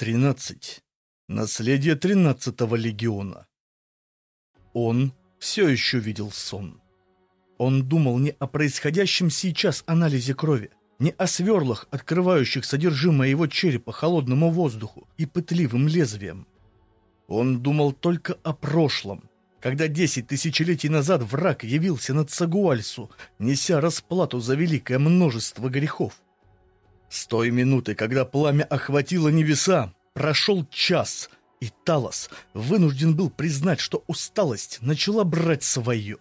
13. Наследие 13-го легиона. Он все еще видел сон. Он думал не о происходящем сейчас анализе крови, не о сверлах, открывающих содержимое его черепа холодному воздуху и пытливым лезвием. Он думал только о прошлом, когда десять тысячелетий назад враг явился над Сагуальсу, неся расплату за великое множество грехов. С той минуты, когда пламя охватило небеса, прошел час, и Талос вынужден был признать, что усталость начала брать свое.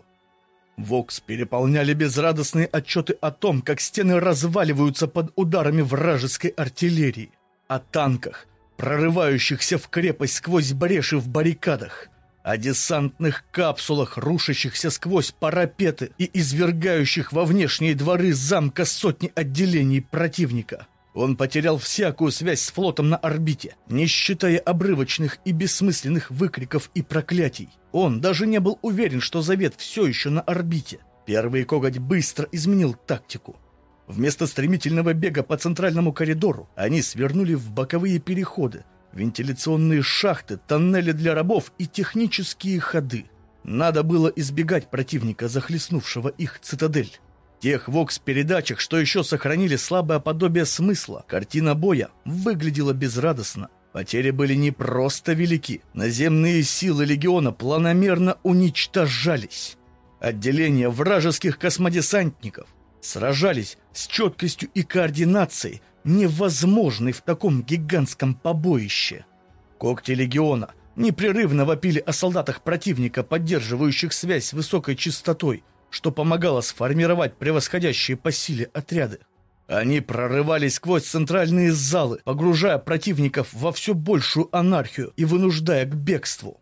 Вокс переполняли безрадостные отчеты о том, как стены разваливаются под ударами вражеской артиллерии, о танках, прорывающихся в крепость сквозь бреши в баррикадах, о десантных капсулах, рушащихся сквозь парапеты и извергающих во внешние дворы замка сотни отделений противника. Он потерял всякую связь с флотом на орбите, не считая обрывочных и бессмысленных выкриков и проклятий. Он даже не был уверен, что Завет все еще на орбите. Первый коготь быстро изменил тактику. Вместо стремительного бега по центральному коридору они свернули в боковые переходы, вентиляционные шахты, тоннели для рабов и технические ходы. Надо было избегать противника, захлестнувшего их цитадель. Тех вокс-передачах, что еще сохранили слабое подобие смысла, картина боя выглядела безрадостно. Потери были не просто велики. Наземные силы легиона планомерно уничтожались. Отделения вражеских космодесантников сражались с четкостью и координацией, невозможный в таком гигантском побоище. Когти легиона непрерывно вопили о солдатах противника, поддерживающих связь с высокой частотой, что помогало сформировать превосходящие по силе отряды. Они прорывались сквозь центральные залы, погружая противников во все большую анархию и вынуждая к бегству.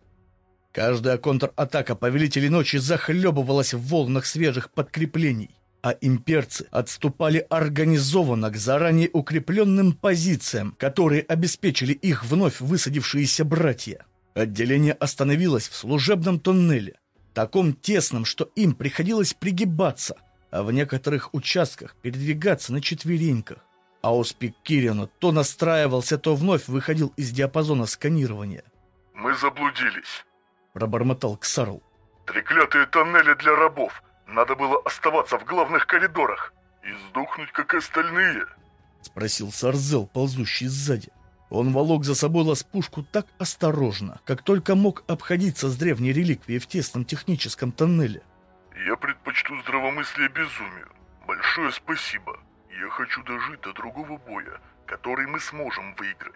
Каждая контратака Повелителей Ночи захлебывалась в волнах свежих подкреплений а имперцы отступали организованно к заранее укрепленным позициям, которые обеспечили их вновь высадившиеся братья. Отделение остановилось в служебном тоннеле, таком тесном, что им приходилось пригибаться, а в некоторых участках передвигаться на четвереньках. Ауспик Кириона то настраивался, то вновь выходил из диапазона сканирования. «Мы заблудились», — пробормотал Ксарл. «Треклятые тоннели для рабов! Надо было оставаться в главных коридорах и сдохнуть, как остальные. Спросил Сарзел, ползущий сзади. Он волок за собой ласпушку так осторожно, как только мог обходиться с древней реликвией в тесном техническом тоннеле. «Я предпочту здравомыслие безумию. Большое спасибо. Я хочу дожить до другого боя, который мы сможем выиграть.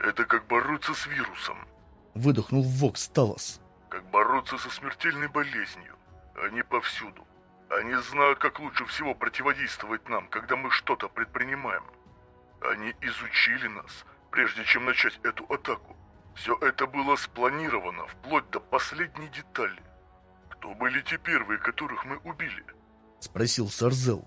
Это как бороться с вирусом», — выдохнул Вокс Талос. «Как бороться со смертельной болезнью. Они повсюду. Они знают, как лучше всего противодействовать нам, когда мы что-то предпринимаем. Они изучили нас, прежде чем начать эту атаку. Все это было спланировано, вплоть до последней детали. Кто были те первые, которых мы убили? Спросил Сарзел.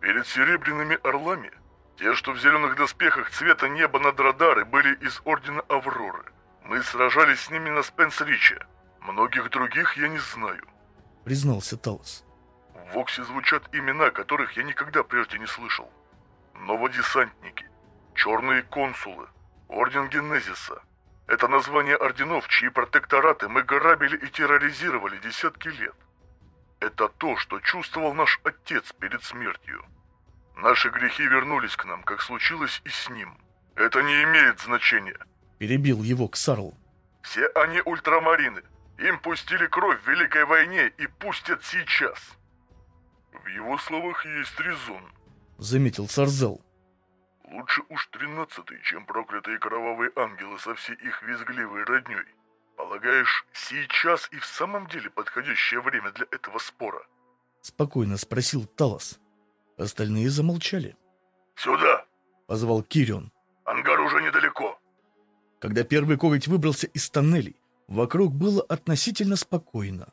Перед серебряными орлами? Те, что в зеленых доспехах цвета неба над радары, были из Ордена Авроры. Мы сражались с ними на Спенс-Риче. Многих других я не знаю. — признался Талос. «В Воксе звучат имена, которых я никогда прежде не слышал. Новодесантники, черные консулы, Орден Генезиса. Это название орденов, чьи протектораты мы грабили и терроризировали десятки лет. Это то, что чувствовал наш отец перед смертью. Наши грехи вернулись к нам, как случилось и с ним. Это не имеет значения. Перебил его Ксарл. Все они ультрамарины. Им пустили кровь в Великой войне и пустят сейчас. В его словах есть резон, заметил Сарзел. Лучше уж тринадцатый, чем проклятые кровавые ангелы со всей их визгливой родней. Полагаешь, сейчас и в самом деле подходящее время для этого спора? Спокойно спросил Талос. Остальные замолчали. «Сюда!» — позвал Кирион. «Ангар уже недалеко!» Когда первый коготь выбрался из тоннелей, Вокруг было относительно спокойно.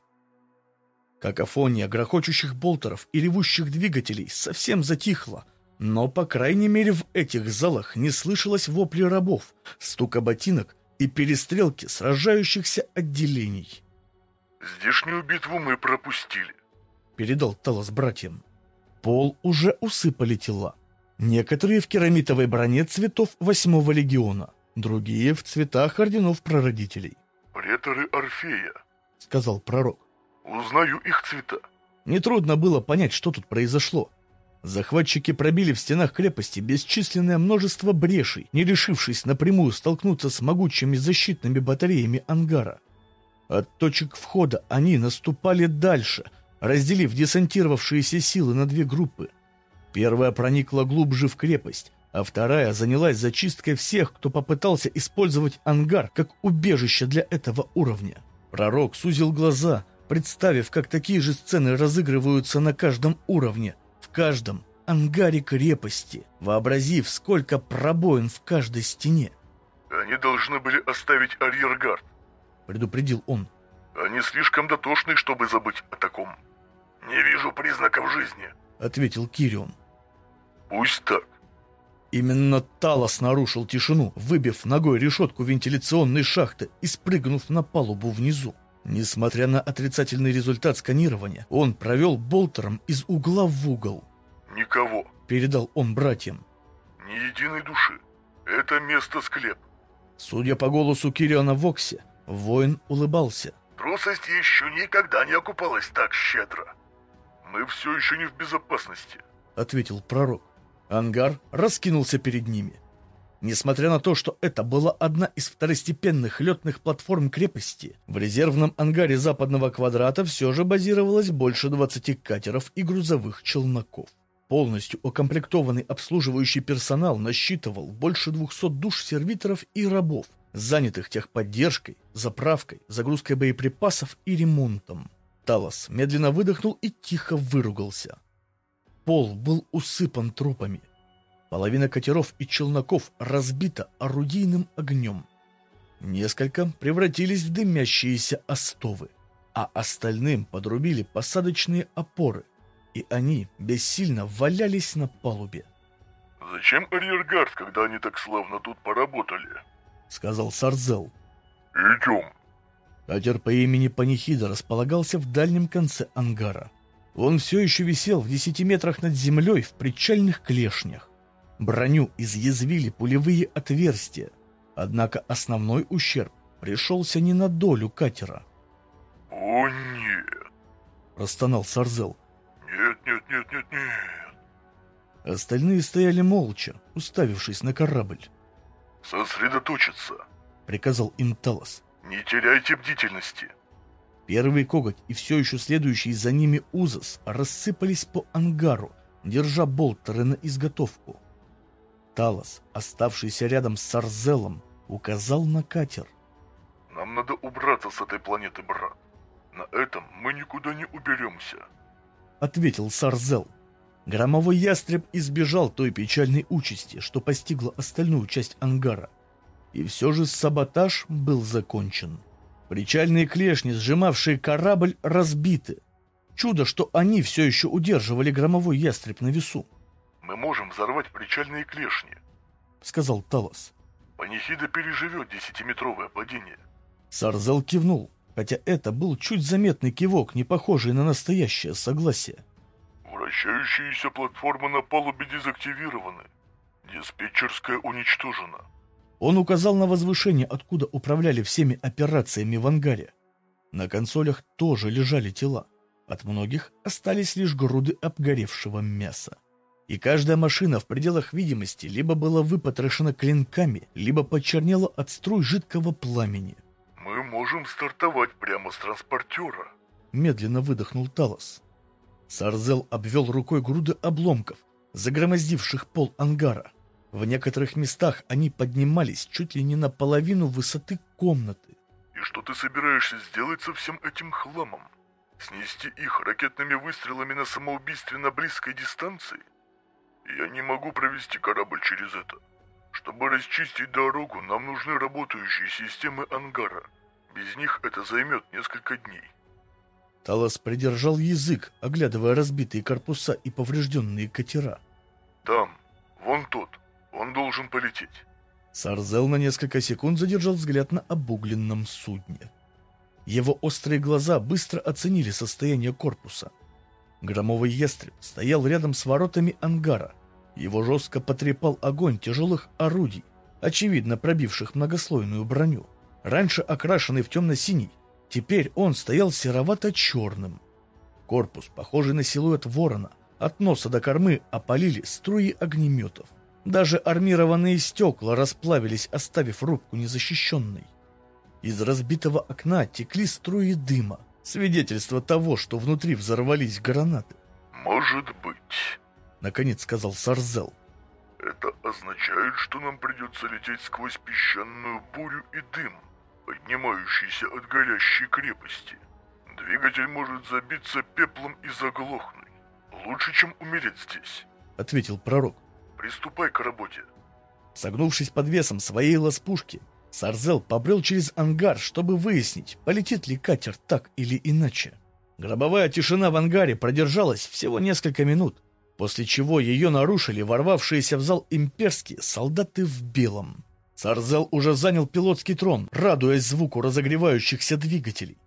Какофония грохочущих болтеров и ревущих двигателей совсем затихла, но, по крайней мере, в этих залах не слышалось вопли рабов, стука ботинок и перестрелки сражающихся отделений. «Здешнюю битву мы пропустили», — передал Талос братьям. Пол уже усыпали тела. Некоторые в керамитовой броне цветов восьмого легиона, другие в цветах орденов прародителей. «Преторы Орфея», — сказал пророк. «Узнаю их цвета». Нетрудно было понять, что тут произошло. Захватчики пробили в стенах крепости бесчисленное множество брешей, не решившись напрямую столкнуться с могучими защитными батареями ангара. От точек входа они наступали дальше, разделив десантировавшиеся силы на две группы. Первая проникла глубже в крепость, а вторая занялась зачисткой всех, кто попытался использовать ангар как убежище для этого уровня. Пророк сузил глаза, представив, как такие же сцены разыгрываются на каждом уровне, в каждом ангаре крепости, вообразив, сколько пробоин в каждой стене. «Они должны были оставить арьергард», — предупредил он. «Они слишком дотошны, чтобы забыть о таком». «Не вижу признаков жизни», — ответил Кирион. «Пусть так. Именно Талос нарушил тишину, выбив ногой решетку вентиляционной шахты и спрыгнув на палубу внизу. Несмотря на отрицательный результат сканирования, он провел болтером из угла в угол. «Никого», — передал он братьям. «Ни единой души. Это место склеп». Судя по голосу Кириона Воксе, воин улыбался. «Трусость еще никогда не окупалась так щедро. Мы все еще не в безопасности», — ответил пророк. Ангар раскинулся перед ними. Несмотря на то, что это была одна из второстепенных летных платформ крепости, в резервном ангаре западного квадрата все же базировалось больше 20 катеров и грузовых челноков. Полностью укомплектованный обслуживающий персонал насчитывал больше 200 душ сервиторов и рабов, занятых техподдержкой, заправкой, загрузкой боеприпасов и ремонтом. Талос медленно выдохнул и тихо выругался. Пол был усыпан трупами. Половина катеров и челноков разбита орудийным огнем. Несколько превратились в дымящиеся остовы, а остальным подрубили посадочные опоры, и они бессильно валялись на палубе. «Зачем арьергард, когда они так славно тут поработали?» — сказал Сарзел. «Идем». Катер по имени Панихида располагался в дальнем конце ангара. Он все еще висел в десяти метрах над землей в причальных клешнях. Броню изъязвили пулевые отверстия, однако основной ущерб пришелся не на долю катера. «О, нет!» – простонал Сарзел. «Нет, нет, нет, нет, нет!» Остальные стояли молча, уставившись на корабль. «Сосредоточиться!» – приказал им Талос. «Не теряйте бдительности!» Первый коготь и все еще следующий за ними Узас рассыпались по ангару, держа болтеры на изготовку. Талос, оставшийся рядом с Сарзелом, указал на катер. «Нам надо убраться с этой планеты, брат. На этом мы никуда не уберемся», — ответил Сарзел. Громовой ястреб избежал той печальной участи, что постигла остальную часть ангара. И все же саботаж был закончен. Причальные клешни, сжимавшие корабль, разбиты. Чудо, что они все еще удерживали громовой ястреб на весу. «Мы можем взорвать причальные клешни», — сказал Талос. «Панихида переживет десятиметровое падение». Сарзел кивнул, хотя это был чуть заметный кивок, не похожий на настоящее согласие. «Вращающиеся платформы на палубе дезактивированы. Диспетчерская уничтожена». Он указал на возвышение, откуда управляли всеми операциями в ангаре. На консолях тоже лежали тела. От многих остались лишь груды обгоревшего мяса и каждая машина в пределах видимости либо была выпотрошена клинками, либо почернела от струй жидкого пламени. «Мы можем стартовать прямо с транспортера», — медленно выдохнул Талос. Сарзел обвел рукой груды обломков, загромоздивших пол ангара. В некоторых местах они поднимались чуть ли не на половину высоты комнаты. «И что ты собираешься сделать со всем этим хламом? Снести их ракетными выстрелами на самоубийственно близкой дистанции?» Я не могу провести корабль через это. Чтобы расчистить дорогу, нам нужны работающие системы ангара. Без них это займет несколько дней. Талос придержал язык, оглядывая разбитые корпуса и поврежденные катера. Там, вон тот, он должен полететь. Сарзел на несколько секунд задержал взгляд на обугленном судне. Его острые глаза быстро оценили состояние корпуса. Громовый ястреб стоял рядом с воротами ангара, Его жестко потрепал огонь тяжелых орудий, очевидно пробивших многослойную броню. Раньше окрашенный в темно-синий, теперь он стоял серовато-черным. Корпус, похожий на силуэт ворона, от носа до кормы опалили струи огнеметов. Даже армированные стекла расплавились, оставив рубку незащищенной. Из разбитого окна текли струи дыма, свидетельство того, что внутри взорвались гранаты. «Может быть», — наконец сказал Сарзел. «Это означает, что нам придется лететь сквозь песчаную бурю и дым, поднимающийся от горящей крепости. Двигатель может забиться пеплом и заглохнуть. Лучше, чем умереть здесь», — ответил пророк. «Приступай к работе». Согнувшись под весом своей ласпушки, Сарзел побрел через ангар, чтобы выяснить, полетит ли катер так или иначе. Гробовая тишина в ангаре продержалась всего несколько минут, после чего ее нарушили ворвавшиеся в зал имперские солдаты в белом. Сарзел уже занял пилотский трон, радуясь звуку разогревающихся двигателей.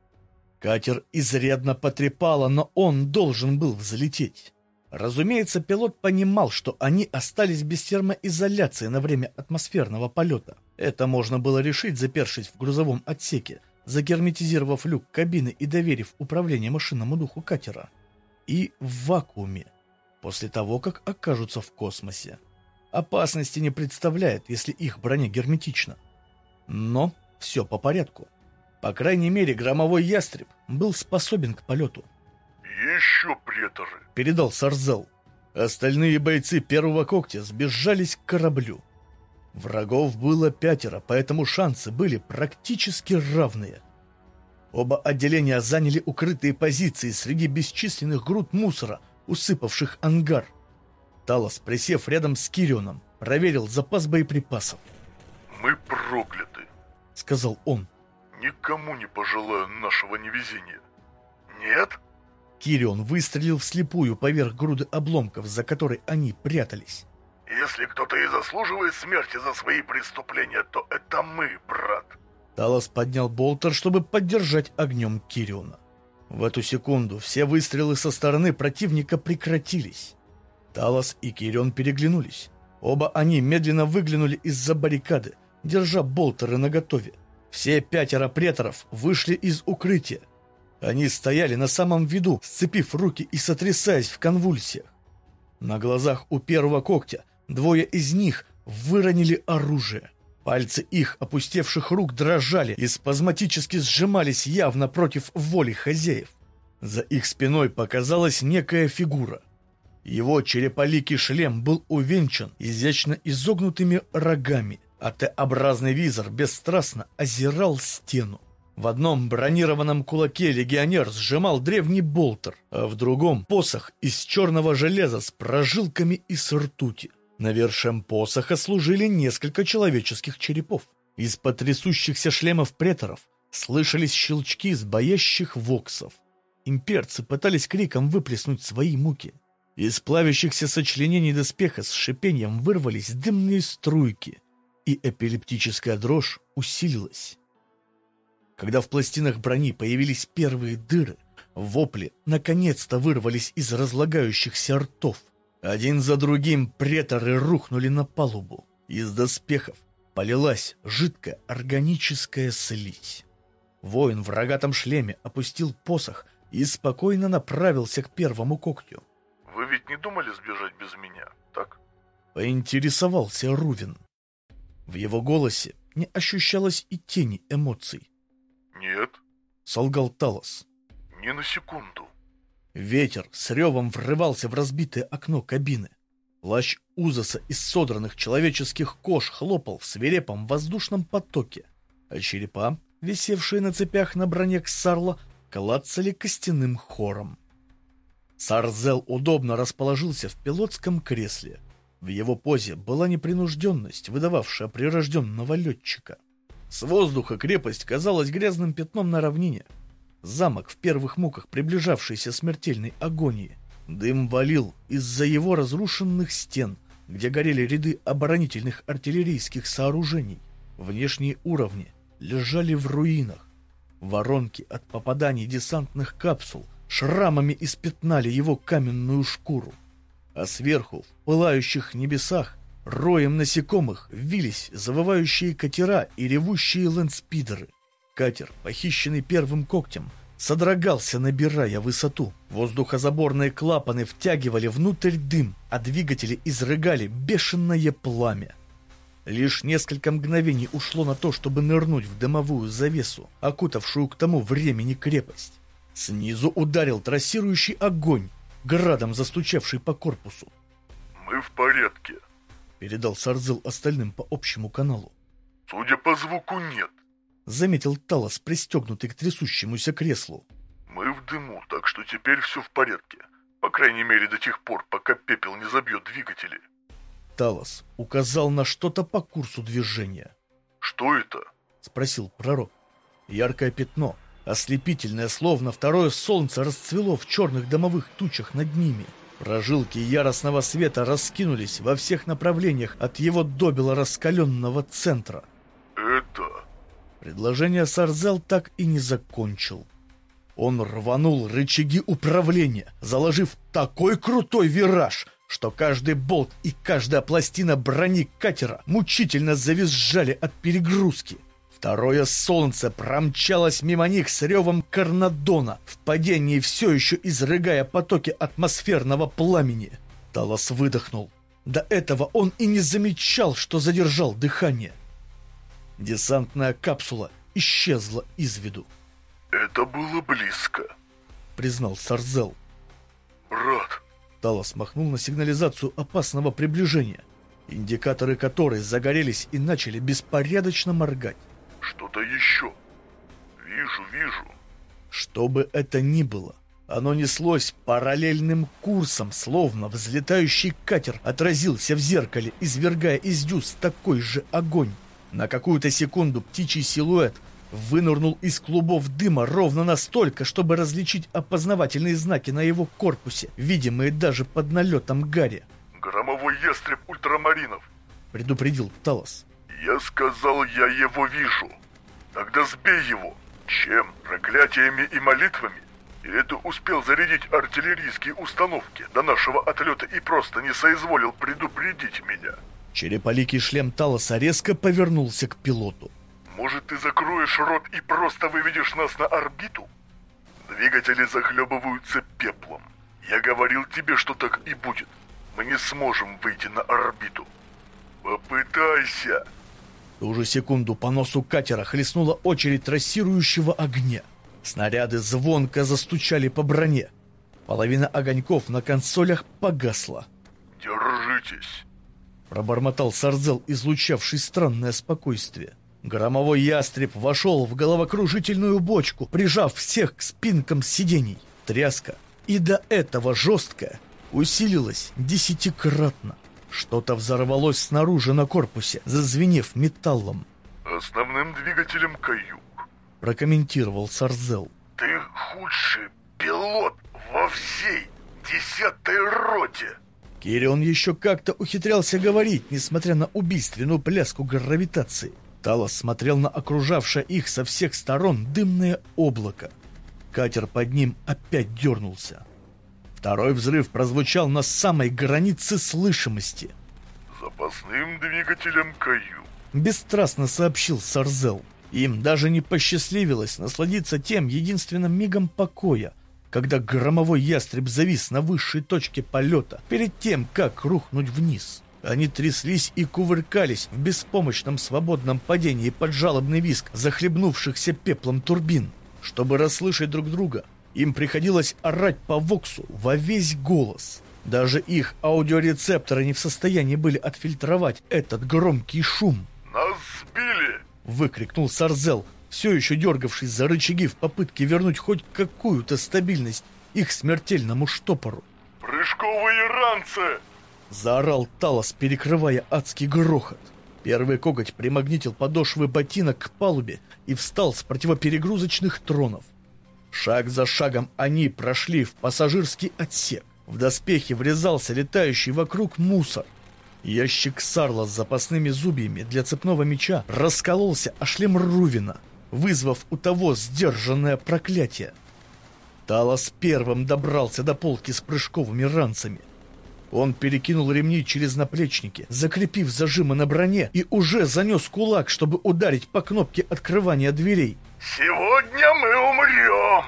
Катер изрядно потрепало, но он должен был взлететь. Разумеется, пилот понимал, что они остались без термоизоляции на время атмосферного полета. Это можно было решить, запершись в грузовом отсеке, загерметизировав люк кабины и доверив управление машинному духу катера. И в вакууме, после того, как окажутся в космосе. Опасности не представляет, если их броня герметична. Но все по порядку. По крайней мере, громовой ястреб был способен к полету. «Еще преторы!» — передал Сарзел. Остальные бойцы первого когтя сбежались к кораблю. Врагов было пятеро, поэтому шансы были практически равные. Оба отделения заняли укрытые позиции среди бесчисленных груд мусора, усыпавших ангар. Талос, присев рядом с Кирионом, проверил запас боеприпасов. «Мы прокляты», — сказал он. «Никому не пожелаю нашего невезения». «Нет?» Кирион выстрелил вслепую поверх груды обломков, за которой они прятались. «Если кто-то и заслуживает смерти за свои преступления, то это мы, брат!» Талос поднял болтер, чтобы поддержать огнем Кириона. В эту секунду все выстрелы со стороны противника прекратились. Талос и Кирион переглянулись. Оба они медленно выглянули из-за баррикады, держа болтеры наготове. Все пятеро преторов вышли из укрытия, они стояли на самом виду, сцепив руки и сотрясаясь в конвульсиях. На глазах у первого когтя двое из них выронили оружие. Пальцы их опустевших рук дрожали и спазматически сжимались явно против воли хозяев. За их спиной показалась некая фигура. Его череполикий шлем был увенчан изящно изогнутыми рогами, а Т-образный визор бесстрастно озирал стену. В одном бронированном кулаке легионер сжимал древний болтер, а в другом — посох из черного железа с прожилками из ртути. Навершием посоха служили несколько человеческих черепов. Из потрясущихся шлемов преторов слышались щелчки с боящих воксов. Имперцы пытались криком выплеснуть свои муки. Из плавящихся сочленений доспеха с шипением вырвались дымные струйки, и эпилептическая дрожь усилилась. Когда в пластинах брони появились первые дыры, вопли наконец-то вырвались из разлагающихся ртов. Один за другим преторы рухнули на палубу. Из доспехов полилась жидкая органическая слизь. Воин в рогатом шлеме опустил посох и спокойно направился к первому когтю. «Вы ведь не думали сбежать без меня, так?» Поинтересовался Рувин. В его голосе не ощущалось и тени эмоций. Солгал Талос. «Ни на секунду». Ветер с ревом врывался в разбитое окно кабины. Плащ Узаса из содранных человеческих кож хлопал в свирепом воздушном потоке, а черепа, висевшие на цепях на броне Ксарла, клацали костяным хором. Сарзел удобно расположился в пилотском кресле. В его позе была непринужденность, выдававшая прирожденного летчика. С воздуха крепость казалась грязным пятном на равнине. Замок в первых муках приближавшейся смертельной агонии. Дым валил из-за его разрушенных стен, где горели ряды оборонительных артиллерийских сооружений. Внешние уровни лежали в руинах. Воронки от попаданий десантных капсул шрамами испятнали его каменную шкуру. а сверху, в пылающих небесах, роем насекомых вились завывающие катера и ревущие лэндспидеры. Катер, похищенный первым когтем, содрогался, набирая высоту. Воздухозаборные клапаны втягивали внутрь дым, а двигатели изрыгали бешеное пламя. Лишь несколько мгновений ушло на то, чтобы нырнуть в дымовую завесу, окутавшую к тому времени крепость. Снизу ударил трассирующий огонь, градом застучавший по корпусу. «Мы в порядке», — передал Сарзел остальным по общему каналу. «Судя по звуку, нет», — заметил Талос, пристегнутый к трясущемуся креслу. «Мы в дыму, так что теперь все в порядке. По крайней мере, до тех пор, пока пепел не забьет двигатели». Талос указал на что-то по курсу движения. «Что это?» — спросил пророк. Яркое пятно, ослепительное, словно второе солнце, расцвело в черных домовых тучах над ними. Прожилки яростного света раскинулись во всех направлениях от его добело раскаленного центра. «Это...» Предложение Сарзел так и не закончил. Он рванул рычаги управления, заложив такой крутой вираж, что каждый болт и каждая пластина брони катера мучительно завизжали от перегрузки. Второе солнце промчалось мимо них с ревом Карнадона, в падении все еще изрыгая потоки атмосферного пламени. Талос выдохнул. До этого он и не замечал, что задержал дыхание. Десантная капсула исчезла из виду. «Это было близко», — признал Сарзел. «Брат, Талос махнул на сигнализацию опасного приближения, индикаторы которой загорелись и начали беспорядочно моргать. «Что-то еще. Вижу, вижу». Что бы это ни было, оно неслось параллельным курсом, словно взлетающий катер отразился в зеркале, извергая из дюз такой же огонь. На какую-то секунду птичий силуэт вынырнул из клубов дыма ровно настолько, чтобы различить опознавательные знаки на его корпусе, видимые даже под налетом Гарри. «Громовой ястреб ультрамаринов», — предупредил Талос. «Я сказал, я его вижу. Тогда сбей его. Чем? Проклятиями и молитвами? Или ты успел зарядить артиллерийские установки до нашего отлета и просто не соизволил предупредить меня?» Череполикий шлем Талоса резко повернулся к пилоту. Может, ты закроешь рот и просто выведешь нас на орбиту? Двигатели захлебываются пеплом. Я говорил тебе, что так и будет. Мы не сможем выйти на орбиту. Попытайся. Ту же секунду по носу катера хлестнула очередь трассирующего огня. Снаряды звонко застучали по броне. Половина огоньков на консолях погасла. «Держитесь!» Пробормотал Сарзел, излучавший странное спокойствие. Громовой ястреб вошел в головокружительную бочку, прижав всех к спинкам сидений. Тряска, и до этого жесткая, усилилась десятикратно. Что-то взорвалось снаружи на корпусе, зазвенев металлом. «Основным двигателем каюк», — прокомментировал Сарзел. «Ты худший пилот во всей десятой роте!» Кирион еще как-то ухитрялся говорить, несмотря на убийственную пляску гравитации. Талос смотрел на окружавшее их со всех сторон дымное облако. Катер под ним опять дернулся. Второй взрыв прозвучал на самой границе слышимости. «Запасным двигателем Каю», — бесстрастно сообщил Сарзел. Им даже не посчастливилось насладиться тем единственным мигом покоя, когда громовой ястреб завис на высшей точке полета перед тем, как рухнуть вниз. Они тряслись и кувыркались в беспомощном свободном падении под жалобный виск захлебнувшихся пеплом турбин. Чтобы расслышать друг друга, им приходилось орать по воксу во весь голос. Даже их аудиорецепторы не в состоянии были отфильтровать этот громкий шум. «Нас сбили!» — выкрикнул Сарзел, все еще дергавшись за рычаги в попытке вернуть хоть какую-то стабильность их смертельному штопору. «Прыжковые ранцы!» Заорал Талос, перекрывая адский грохот. Первый коготь примагнитил подошвы ботинок к палубе и встал с противоперегрузочных тронов. Шаг за шагом они прошли в пассажирский отсек. В доспехе врезался летающий вокруг мусор. Ящик Сарла с запасными зубьями для цепного меча раскололся о шлем Рувина, вызвав у того сдержанное проклятие. Талос первым добрался до полки с прыжковыми ранцами. Он перекинул ремни через наплечники, закрепив зажимы на броне и уже занес кулак, чтобы ударить по кнопке открывания дверей. «Сегодня мы умрем!»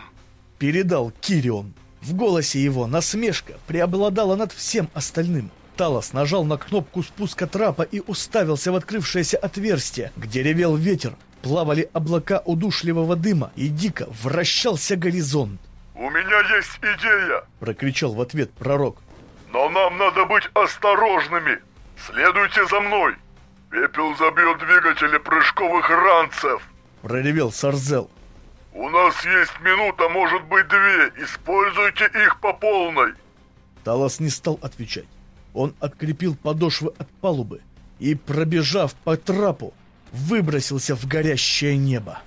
Передал Кирион. В голосе его насмешка преобладала над всем остальным. Талос нажал на кнопку спуска трапа и уставился в открывшееся отверстие, где ревел ветер, плавали облака удушливого дыма и дико вращался горизонт. «У меня есть идея!» — прокричал в ответ пророк. «Но нам надо быть осторожными! Следуйте за мной! Пепел забьет двигатели прыжковых ранцев!» — проревел Сарзел. «У нас есть минута, может быть две. Используйте их по полной!» Талос не стал отвечать. Он открепил подошвы от палубы и, пробежав по трапу, выбросился в горящее небо.